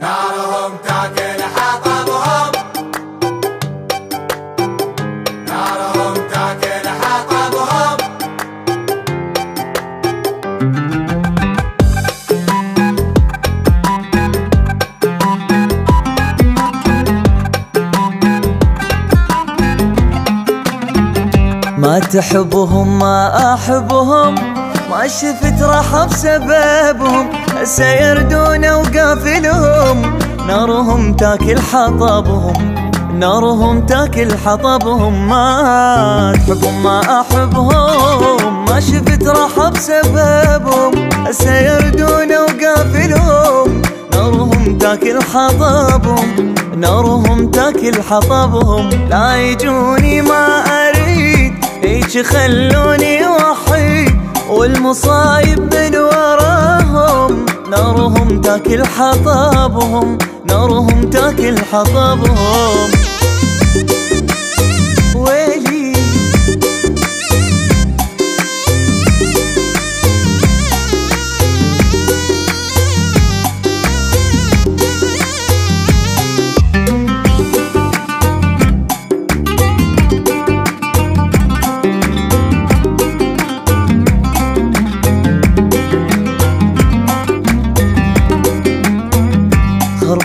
نارهم تاكل حطبهم نارهم تاكل حطبهم ما تحبهم، ما احبهم ما شفت راحة بسببهم هسه يردون وقافلهم. نارهم تاكل حطبهم نارهم تاكل حطبهم ما تحبهم ما احبهم ما شفت راحة بسببهم هسه يردون وقافلهم. نارهم تاكل حطبهم نارهم تاكل حطبهم لا يجوني، ما اريد هيك خلوني وحيد. والمصايب من وراهم. نارهم تاكل حطبهم نارهم تاكل حطبهم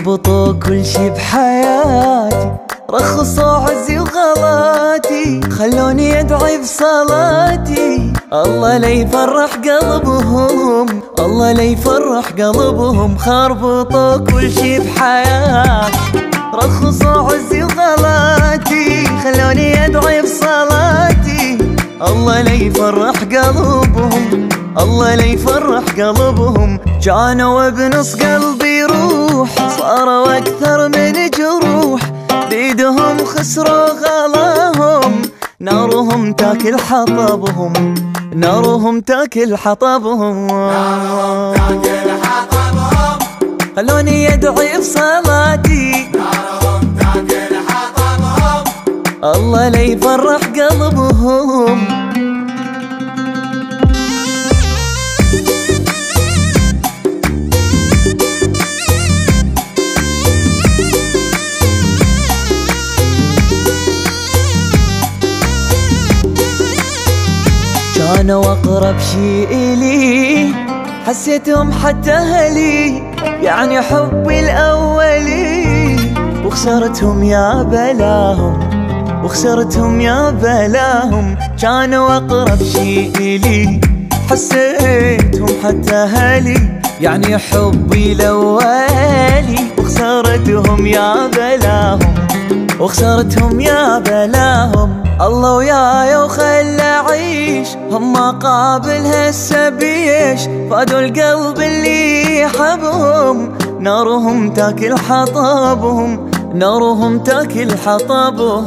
خربطوا كل شي بحياتي رخصوا عزي وغلاتي، خلوني ادعي بصلاتي. الله لا يفرح قلبهم، الله لا يفرح قلبهم. خربطوا كل شي بحياتي رخصوا عزي وغلاتي، خلوني ادعي بصلاتي. الله لا يفرح قلبهم. الله لا يفرح قلبهم. كانوا بنص قلبي روح صاروا اكثر من جروح. بيدهم خسروا غلاهم، نارهم تاكل حطبهم. نارهم تاكل حطبهم. نارهم تاكل حطبهم خلوني ادعي بصلاتي نارهم تاكل حطبهم الله لا يفرح قلبهم. كانوا اقرب شي الي حسيتهم حتى اهلي يعني حبي الاولي وخسرتهم يا بلاهم، وخسرتهم يا بلاهم. كانوا اقرب شي الي حسيتهم حتى اهلي يعني حبي الاولي وخسرتهم يا بلاهم. وخسرتهم يا بلاهم. الله وياي وخل اعيش هم قابل هسه بيش فادوا القلب اللي يحبهم. نارهم تاكل حطبهم نارهم تاكل حطبهم